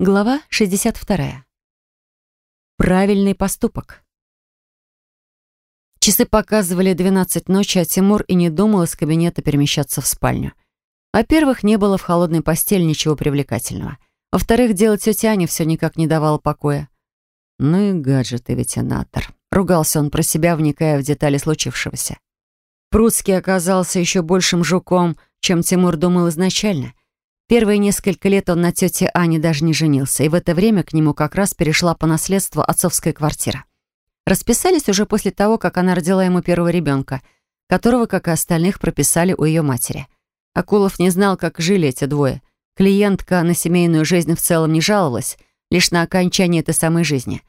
Глава 62. Правильный поступок. Часы показывали 12 ночи, а Тимур и не думал из кабинета перемещаться в спальню. Во-первых, не было в холодной постели ничего привлекательного. Во-вторых, дело тети Ани все никак не давало покоя. «Ну и гаджет и ветенатор», — ругался он про себя, вникая в детали случившегося. Прудский оказался еще большим жуком, чем Тимур думал изначально. Первые несколько лет он на тете Ане даже не женился, и в это время к нему как раз перешла по наследству отцовская квартира. Расписались уже после того, как она родила ему первого ребенка, которого, как и остальных, прописали у ее матери. Акулов не знал, как жили эти двое. Клиентка на семейную жизнь в целом не жаловалась, лишь на окончание этой самой жизни.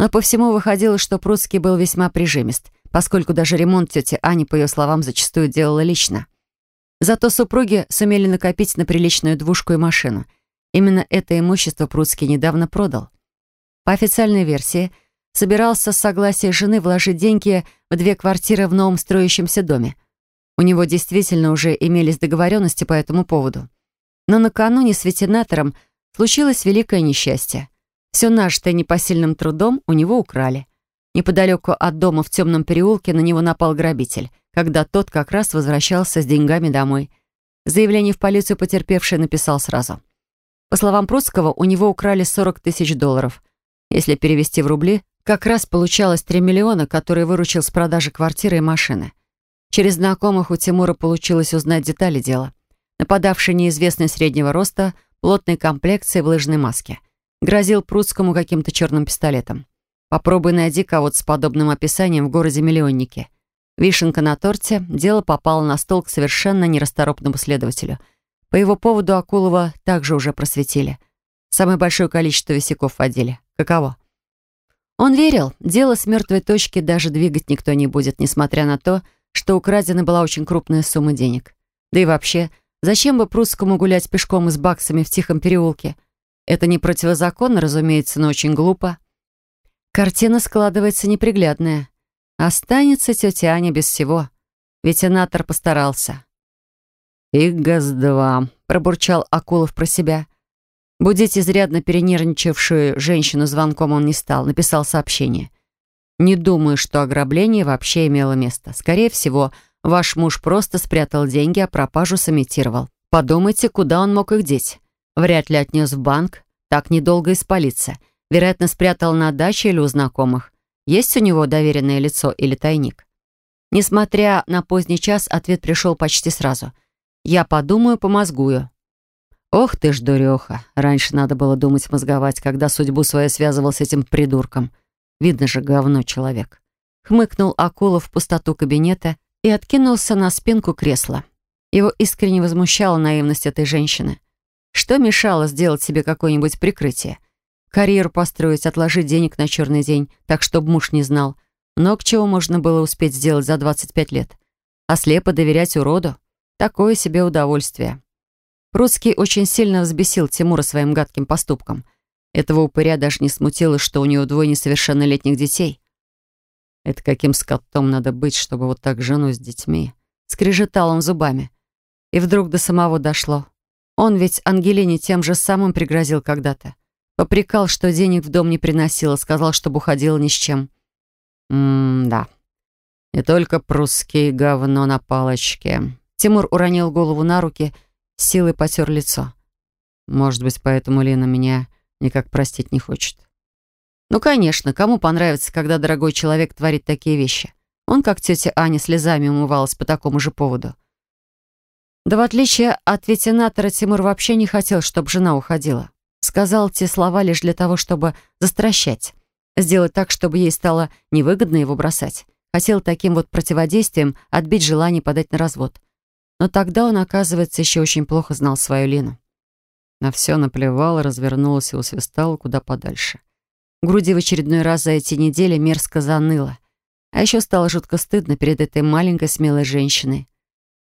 Но по всему выходило, что Прусский был весьма прижимист, поскольку даже ремонт тети Ани, по ее словам, зачастую делала лично. Зато супруги сумели накопить на приличную двушку и машину. Именно это имущество Пруцкий недавно продал. По официальной версии, собирался с согласия жены вложить деньги в две квартиры в новом строящемся доме. У него действительно уже имелись договоренности по этому поводу. Но накануне с ветенатором случилось великое несчастье. Все нажитое непосильным трудом у него украли. Неподалеку от дома в темном переулке на него напал грабитель — когда тот как раз возвращался с деньгами домой. Заявление в полицию потерпевший написал сразу. По словам Прудского, у него украли 40 тысяч долларов. Если перевести в рубли, как раз получалось 3 миллиона, которые выручил с продажи квартиры и машины. Через знакомых у Тимура получилось узнать детали дела. Нападавший неизвестный среднего роста, плотной комплекции в лыжной маске. Грозил Прудскому каким-то черным пистолетом. Попробуй найди кого-то с подобным описанием в городе-миллионнике. Вишенка на торте, дело попало на стол к совершенно нерасторопному следователю. По его поводу Акулова также уже просветили. Самое большое количество висяков в отделе. Каково? Он верил, дело с мертвой точки даже двигать никто не будет, несмотря на то, что украдена была очень крупная сумма денег. Да и вообще, зачем бы прусскому гулять пешком и с баксами в тихом переулке? Это не противозаконно, разумеется, но очень глупо. Картина складывается неприглядная. Останется тетя Аня без всего. Ветенатор постарался. «Игас-2», — пробурчал Акулов про себя. Будить изрядно перенервничавшую женщину звонком он не стал, написал сообщение. «Не думаю, что ограбление вообще имело место. Скорее всего, ваш муж просто спрятал деньги, а пропажу сымитировал. Подумайте, куда он мог их деть. Вряд ли отнес в банк, так недолго испалиться. Вероятно, спрятал на даче или у знакомых. Есть у него доверенное лицо или тайник? Несмотря на поздний час, ответ пришел почти сразу. «Я подумаю, помозгую». «Ох ты ж, дуреха! Раньше надо было думать мозговать, когда судьбу свою связывал с этим придурком. Видно же, говно человек». Хмыкнул Акулов в пустоту кабинета и откинулся на спинку кресла. Его искренне возмущала наивность этой женщины. Что мешало сделать себе какое-нибудь прикрытие? Карьеру построить, отложить денег на черный день, так, чтобы муж не знал. Много чего можно было успеть сделать за 25 лет. А слепо доверять уроду — такое себе удовольствие. Прусский очень сильно взбесил Тимура своим гадким поступком. Этого упыря даже не смутило, что у него двое несовершеннолетних детей. Это каким скотом надо быть, чтобы вот так жену с детьми? Скрежетал он зубами. И вдруг до самого дошло. Он ведь Ангелине тем же самым пригрозил когда-то. Попрекал, что денег в дом не приносила, сказал, чтобы уходила ни с чем. М-да. Не только прусский говно на палочке. Тимур уронил голову на руки, силой потер лицо. Может быть, поэтому Лена меня никак простить не хочет. Ну, конечно, кому понравится, когда дорогой человек творит такие вещи? Он, как тетя Аня, слезами умывалась по такому же поводу. Да в отличие от ветенатора, Тимур вообще не хотел, чтобы жена уходила. Сказал те слова лишь для того, чтобы застращать. Сделать так, чтобы ей стало невыгодно его бросать. Хотел таким вот противодействием отбить желание подать на развод. Но тогда он, оказывается, еще очень плохо знал свою Лину. На все наплевал, развернулся и усвистал куда подальше. В груди в очередной раз за эти недели мерзко заныло. А еще стало жутко стыдно перед этой маленькой смелой женщиной.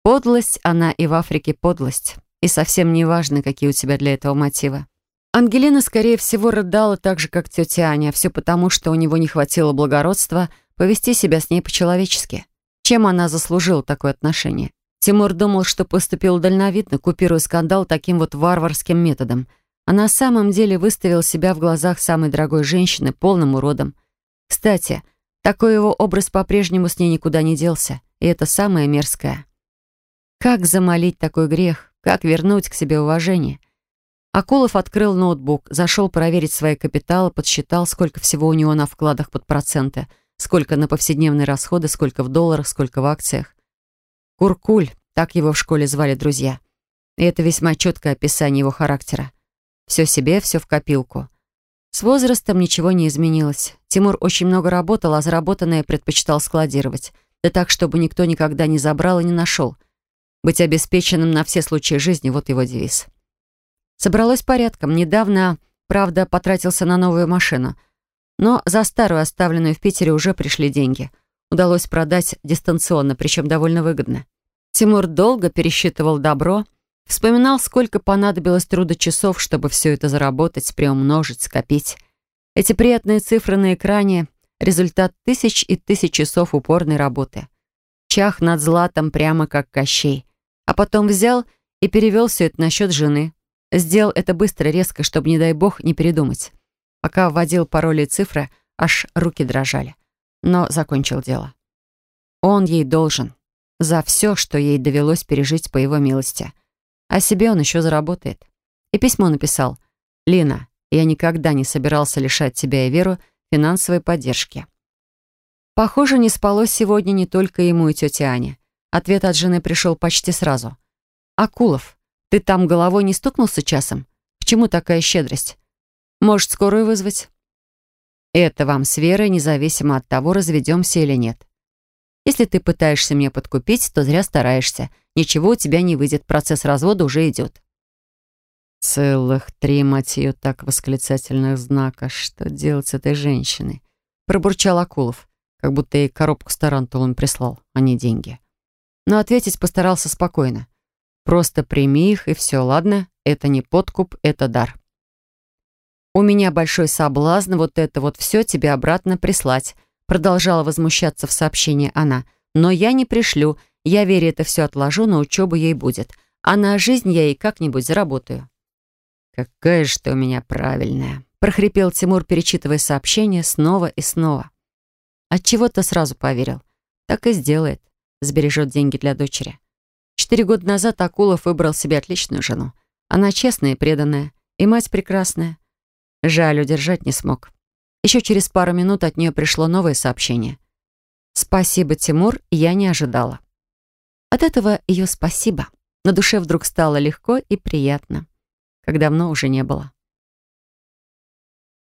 Подлость, она и в Африке подлость. И совсем не важно, какие у тебя для этого мотивы. Ангелина, скорее всего, рыдала так же, как тетя Аня, все потому, что у него не хватило благородства повести себя с ней по-человечески. Чем она заслужила такое отношение? Тимур думал, что поступил дальновидно, купируя скандал таким вот варварским методом. а на самом деле выставил себя в глазах самой дорогой женщины полным уродом. Кстати, такой его образ по-прежнему с ней никуда не делся, и это самое мерзкое. Как замолить такой грех? Как вернуть к себе уважение? Акулов открыл ноутбук, зашел проверить свои капиталы, подсчитал, сколько всего у него на вкладах под проценты, сколько на повседневные расходы, сколько в долларах, сколько в акциях. Куркуль, так его в школе звали друзья. И это весьма четкое описание его характера. Все себе, все в копилку. С возрастом ничего не изменилось. Тимур очень много работал, а заработанное предпочитал складировать. Да так, чтобы никто никогда не забрал и не нашел. Быть обеспеченным на все случаи жизни — вот его девиз. Собралось порядком. Недавно, правда, потратился на новую машину. Но за старую, оставленную в Питере, уже пришли деньги. Удалось продать дистанционно, причем довольно выгодно. Тимур долго пересчитывал добро, вспоминал, сколько понадобилось труда часов, чтобы все это заработать, приумножить, скопить. Эти приятные цифры на экране — результат тысяч и тысяч часов упорной работы. Чах над златом прямо как Кощей. А потом взял и перевел все это на счет жены. Сделал это быстро, резко, чтобы, не дай бог, не передумать. Пока вводил пароли и цифры, аж руки дрожали. Но закончил дело. Он ей должен. За все, что ей довелось пережить по его милости. А себе он еще заработает. И письмо написал. «Лина, я никогда не собирался лишать тебя и Веру финансовой поддержки». Похоже, не спалось сегодня не только ему и тете Ане. Ответ от жены пришел почти сразу. «Акулов, ты там головой не стукнулся часом? К чему такая щедрость? Может, скорую вызвать? Это вам с Верой, независимо от того, разведемся или нет. Если ты пытаешься меня подкупить, то зря стараешься. Ничего у тебя не выйдет, процесс развода уже идет. Целых три, мать ее, так восклицательных знака. Что делать с этой женщиной? Пробурчал Акулов, как будто ей коробку с тарантулом прислал, а не деньги. Но ответить постарался спокойно. Просто прими их, и все, ладно? Это не подкуп, это дар. У меня большой соблазн вот это вот все тебе обратно прислать. Продолжала возмущаться в сообщении она. Но я не пришлю. Я вере это все отложу, на учебу ей будет. А на жизнь я ей как-нибудь заработаю. «Какая же ты у меня правильная!» прохрипел Тимур, перечитывая сообщение снова и снова. Отчего-то сразу поверил. Так и сделает. Сбережет деньги для дочери. Четыре года назад Акулов выбрал себе отличную жену. Она честная и преданная, и мать прекрасная. Жаль, удержать не смог. Еще через пару минут от нее пришло новое сообщение. «Спасибо, Тимур, я не ожидала». От этого ее спасибо. На душе вдруг стало легко и приятно, как давно уже не было.